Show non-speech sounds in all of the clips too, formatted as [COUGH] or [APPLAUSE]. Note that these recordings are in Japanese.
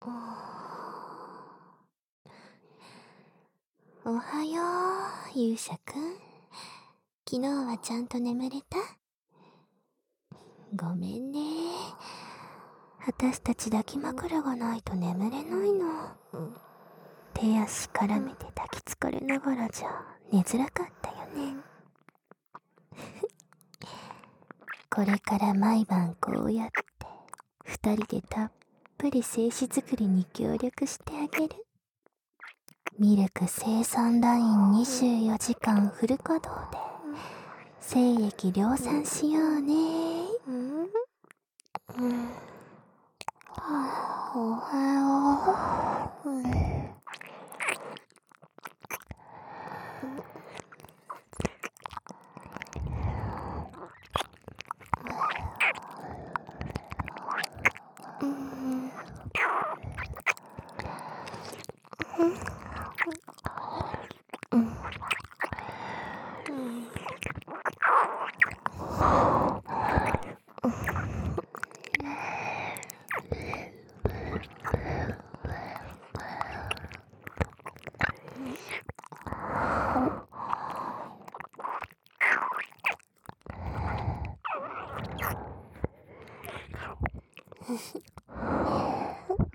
おはよう、勇者くん。昨日はちゃんと眠れた？ごめんね。私たち抱き枕がないと眠れないの。手足絡めて抱きつかれながらじゃ寝づらかったよね。[LAUGHS] これから毎晩こうやって二人でたっぷり精子作りに協力してあげる。ミルク生産ライン24時間フル稼働で精液量産しようね。うんうんおはよう。うん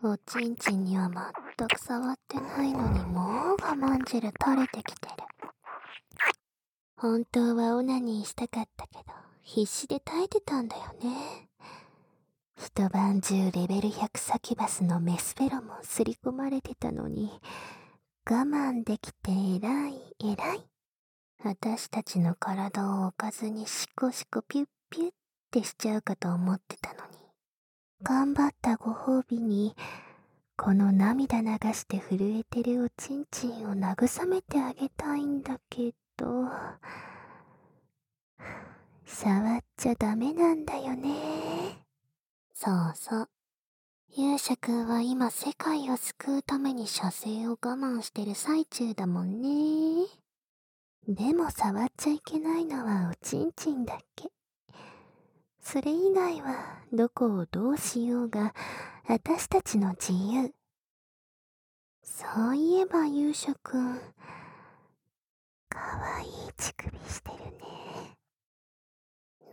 おちんちんには全く触って慢汁垂れてきてる。本当はオナニーしたかったけど、必死で耐えてたんだよね。一晩中レベル100サキバスのメスフェロモンすり込まれてたのに、我慢できて偉い偉い。私たちの体を置かずにシコシコピュッピュッってしちゃうかと思ってたのに。頑張ったご褒美に、この涙流して震えてるおちんちんを慰めてあげたいんだけど、触っちゃダメなんだよね。そうそう。勇者くんは今世界を救うために射精を我慢してる最中だもんね。でも触っちゃいけないのはおちんちんだけ。それ以外はどこをどうしようが私たちの自由。そういえば勇者くん、かわいい乳首してるね。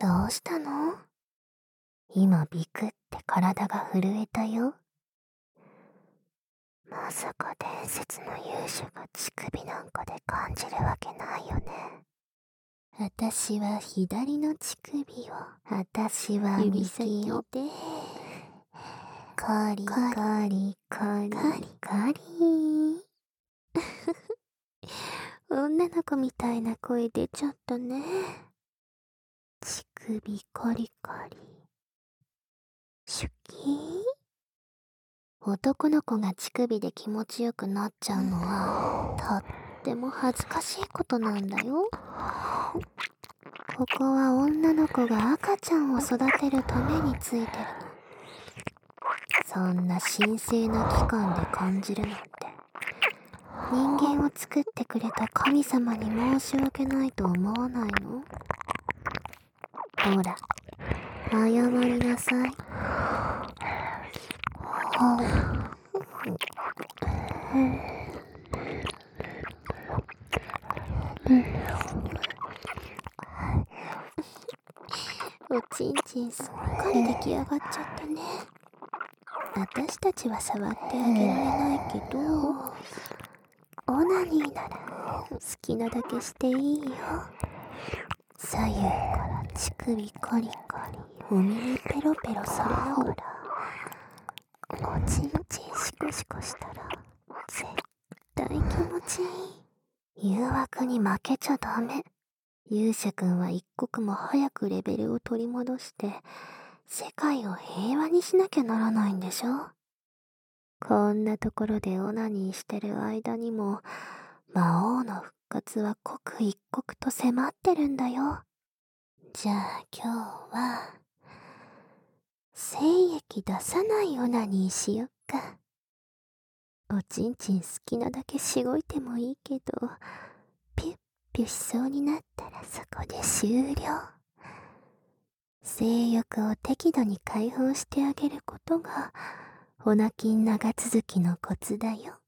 どうしたの？今ビクって体が震えたよ。まさか伝説の勇者が乳首なんかで感じるわけないよね。私は左の乳首を、私は右で、カリカリカリカリカリ。[LAUGHS] 女の子みたいな声出ちゃったね。乳首カリカリ。シュキー男の子が乳首で気持ちよくなっちゃうのは、とっても恥ずかしいことなんだよ。ここは女の子が赤ちゃんを育てるためについてるの。そんな神聖な器官で感じるなんて、人間を作ってくれた神様に申し訳ないと思わないの？ほら、謝りなさい。おちんちんすっかり出来上がっちゃったね。私たちは触ってあげられないけど、オナニーなら好きなだけしていいよ。左右から乳首コリコリ、お耳ペロペロされながら、おちんちんシコシコしたら、絶対気持ちいい。誘惑に負けちゃダメ。勇者くんは一刻も早くレベルを取り戻して、世界を平和にしなきゃならないんでしょ？こんなところでオナニーしてる間にも、魔王の復活は刻一刻と迫ってるんだよ。じゃあ今日は、精液出さないオナニーしよっか。おちんちん好きなだけしごいてもいいけど、ピュッピュしそうになったらそこで終了。性欲を適度に解放してあげることがお泣き長続きのコツだよ。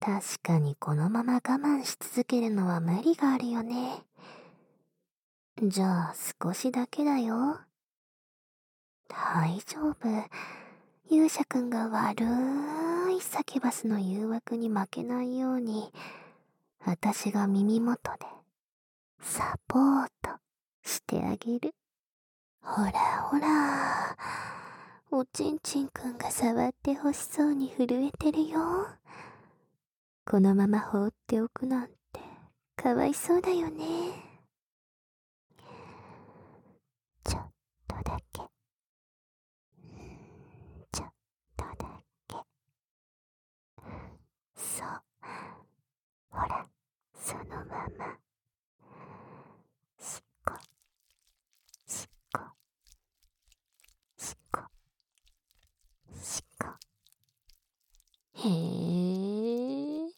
確かにこのまま我慢し続けるのは無理があるよね。じゃあ少しだけだよ。大丈夫。勇者くんが悪いサキバスの誘惑に負けないように、私が耳元でサポートしてあげる。ほらほら、おちんちんくんが触ってほしそうに震えてるよ。このまま放っておくなんてかわいそうだよね。ちょっとだけ。ちょっとだけ。そう。ほら、そのまま。しっこ。しっこ。しっこ。しっこ。へえ。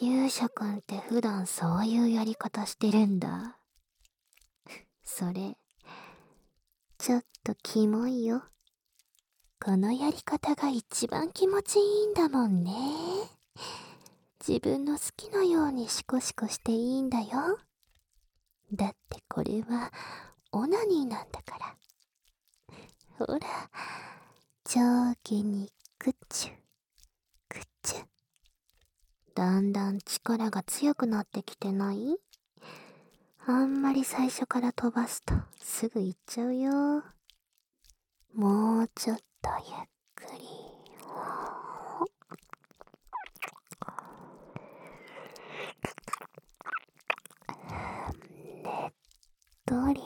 勇者くんって普段そういうやり方してるんだ。[LAUGHS] それ、ちょっとキモいよ。このやり方が一番気持ちいいんだもんね。自分の好きのようにシコシコしていいんだよ。だってこれはオナニーなんだから。ほら、上下にクチュ、クチュ。だんだん力が強くなってきてない？あんまり最初から飛ばすとすぐ行っちゃうよ。もうちょっとゆっくり。ねっとり。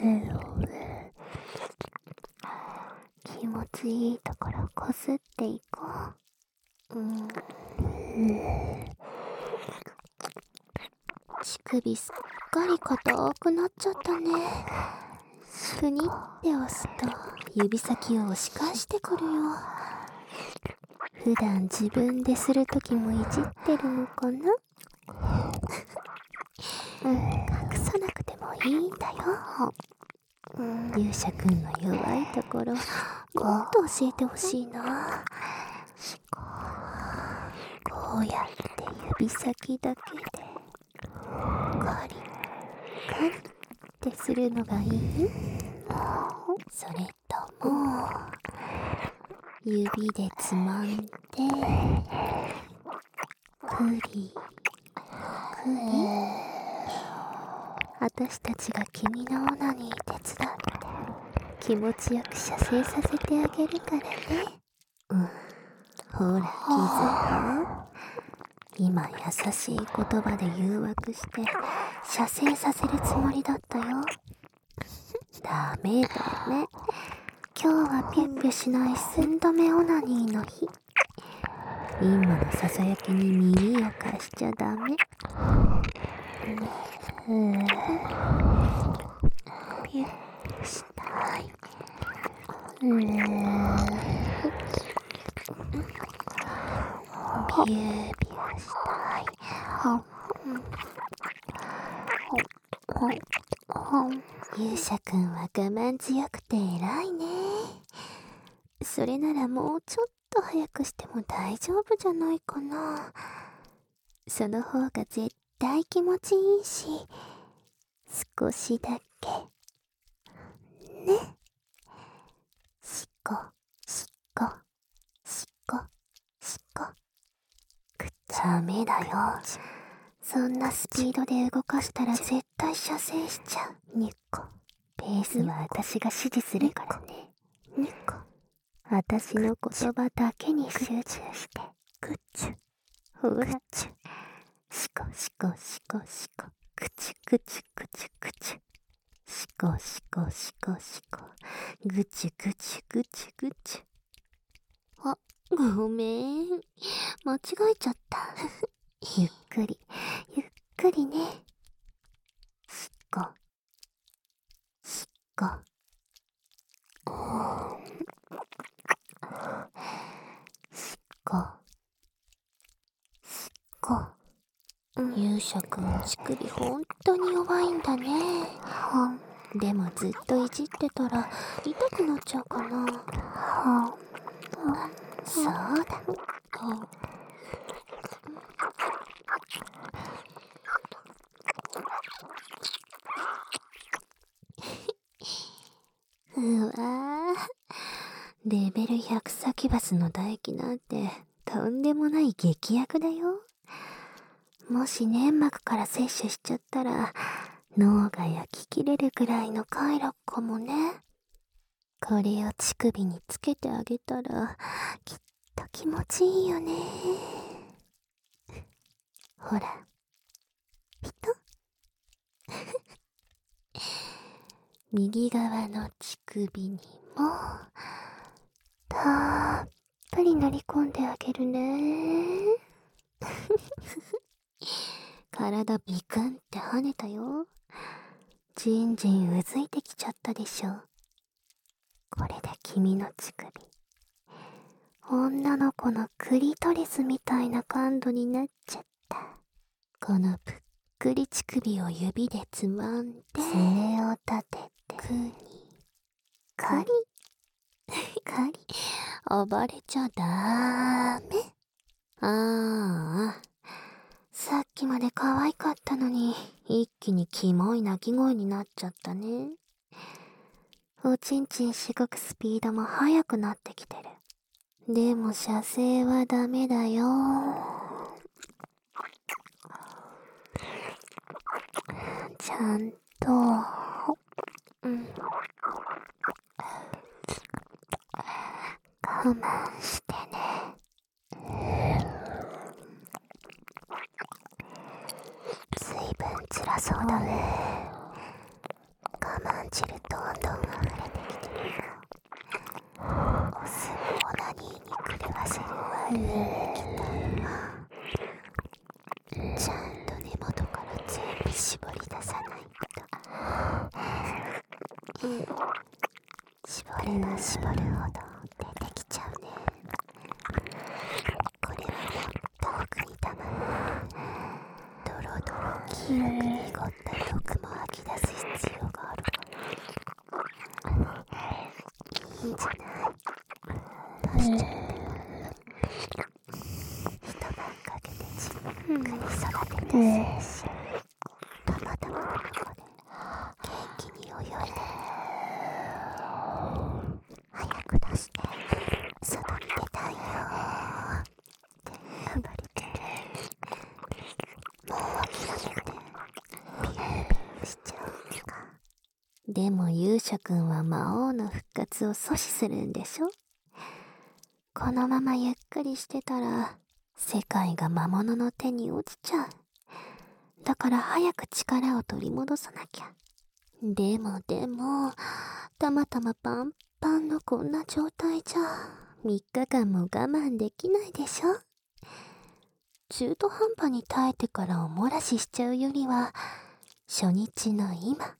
気持ちいいところこすっていこう。うん乳首すっかり硬くなっちゃったね。ふにって押すと指先を押し返してくるよ。普段自分でするときもいじってるのかな？うん、隠さなくてもいいんだよ。勇者くんの弱いところ、もっと教えてほしいな。こうやって指先だけで、カリ、カリってするのがいい？それとも、指でつまんで、クリ、クリ。私たちが君のオナニー手伝って気持ちよく射精させてあげるからね。うん。ほら、気づいた今優しい言葉で誘惑して射精させるつもりだったよ。ダメだね。今日はピュッピュしない寸止めオナニーの日。今のささやきに耳を貸しちゃダメ。うん。ピュッしたい。ん。ピューピューしたい。勇者くんは我慢強くて偉いね。それならもうちょっと早くしても大丈夫じゃないかな。その方が絶対気持ちいいし、少しだけ。ね。しこ、しこ、しこ、しこ。ダメだよ。そんなスピードで動かしたら絶対射精しちゃう。ニッコ。ペースは私が指示するからね。ニッコ。私の言葉だけに集中して。グッチュ。ほら。チュ。シコシコシコシコ。クチュクチュクチュクチュ。シコシコシコシコ。グチュグチュグチュグチュ。あ、ごめん。間違えちゃった。[LAUGHS] ゆっくり、ゆっくりね。しこ。しこ。しこ。しこ。勇者くん、乳首ほんとに弱いんだね。ほんでもずっといじってたら痛くなっちゃうかな。そうだ [LAUGHS] うわレベル100サキバスの唾液なんてとんでもない劇薬だよもし粘膜から摂取しちゃったら脳が焼き切れるくらいの快楽かもね。これを乳首につけてあげたらきっと気持ちいいよね。ほら。ピト [LAUGHS] 右側の乳首にもたっぷり乗り込んであげるね。[LAUGHS] 体ビクンって跳ねたよ。じんじんうずいてきちゃったでしょ。これで君の乳首。女の子のクリトリスみたいな感度になっちゃった。このぷっくり乳首を指でつまんで。爪を立てて。くにカリカリ暴れちゃダメ。ああさっきまで可愛かったのに一気にキモい鳴き声になっちゃったね。おちんちんしごくスピードも速くなってきてる。でも射精はダメだよ。ちゃんと、うん、我慢してね。ずいぶん辛そうだね。我慢汁どんどん溢れてきてるよ。お酢をオナニーに狂わせる悪い液体ちゃんと根元から全部絞り出さないと。うん。絞るほど出てきちゃうね。これはもっと奥にたまるドロドロ黄色く濁った毒も吐き出す必要がある。いいんじゃない出しちゃうて一晩かけてじっくり育てて精子たまたまの子で元気に泳いでる早く出して外に出たいよって暴れてもう諦めてピューピューしちゃうかでも勇者くんは魔王の復活を阻止するんでしょ？このままゆっくりしてたら世界が魔物の手に落ちちゃう。だから早く力を取り戻さなきゃ。でもでもたまたまパンパンのこんな状態じゃ3日間も我慢できないでしょ？中途半端に耐えてからおもらししちゃうよりは初日の今。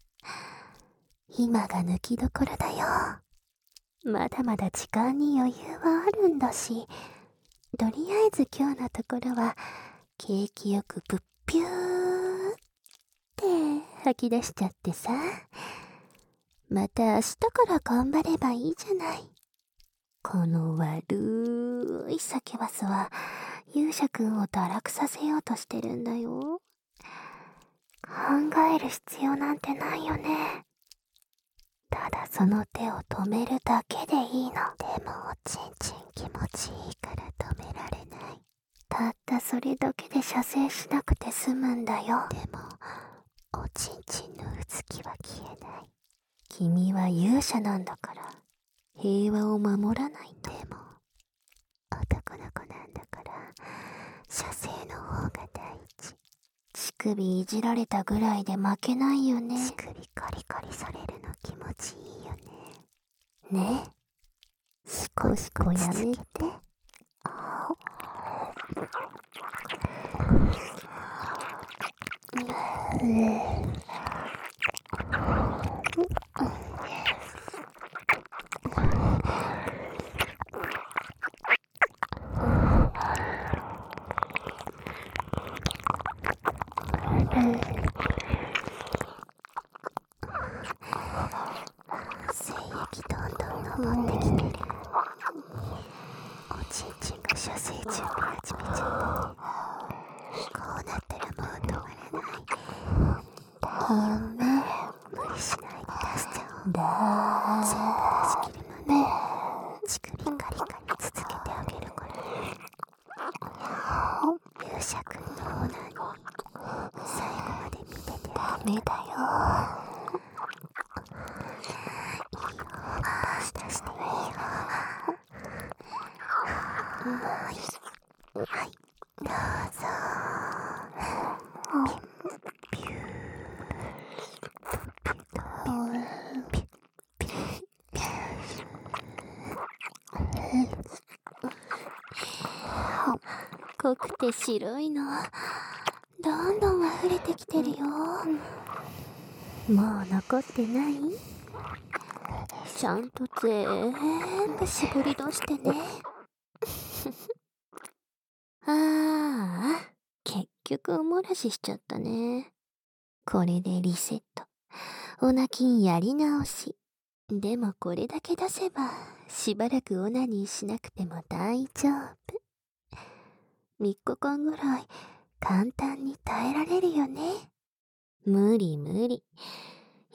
今が抜きどころだよ。まだまだ時間に余裕はあるんだし。とりあえず今日のところは景気よくプッピューって吐き出しちゃってさ。また明日から頑張ればいいじゃない。この悪い酒バスは勇者くんを堕落させようとしてるんだよ。考える必要なんてないよね。ただその手を止めるだけでいいの。でもおちんちん気持ちいいから止められない。たったそれだけで射精しなくて済むんだよ。でもおちんちんのうつきは消えない。君は勇者なんだから。平和を守らないと。でも男の子なんだから。射精の方が大事。乳首いじられたぐらいで負けないよね。乳首カリカリされるの気持ちいいよね。ね。シコシコやめて。うんおちんちんが射精準備始めちゃったこうなったらもう止まらない。だよね無理しないで出しちゃおう全部出し切るまで乳首カリカリ続けてあげるから勇者くんのオーナーに最後まで見ててダメだよいいよ出し出していいよはいどうぞピューピューピューピューピュー濃くて白いの。どんどん溢れてきてるよ。もう残ってない？ちゃんと全部絞り出してねああ結局おもらししちゃったね。これでリセット。オナキンやり直し。でもこれだけ出せばしばらくオナニーしなくても大丈夫。3日間ぐらい簡単に耐えられるよね。無理無理。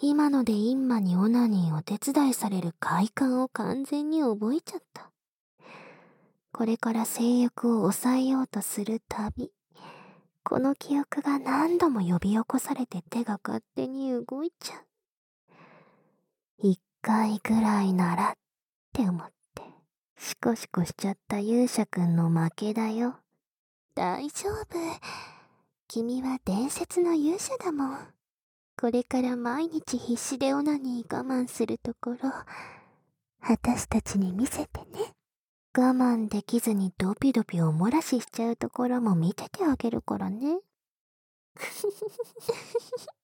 今のでインマにオナニーを手伝いされる快感を完全に覚えちゃった。これから性欲を抑えようとするたびこの記憶が何度も呼び起こされて手が勝手に動いちゃう。一回ぐらいならって思って。シコシコしちゃった勇者くんの負けだよ。大丈夫。君は伝説の勇者だもん。これから毎日必死でオナニー我慢するところ。私たちに見せてね。我慢できずにドピドピお漏らししちゃうところも見ててあげるからね。[LAUGHS]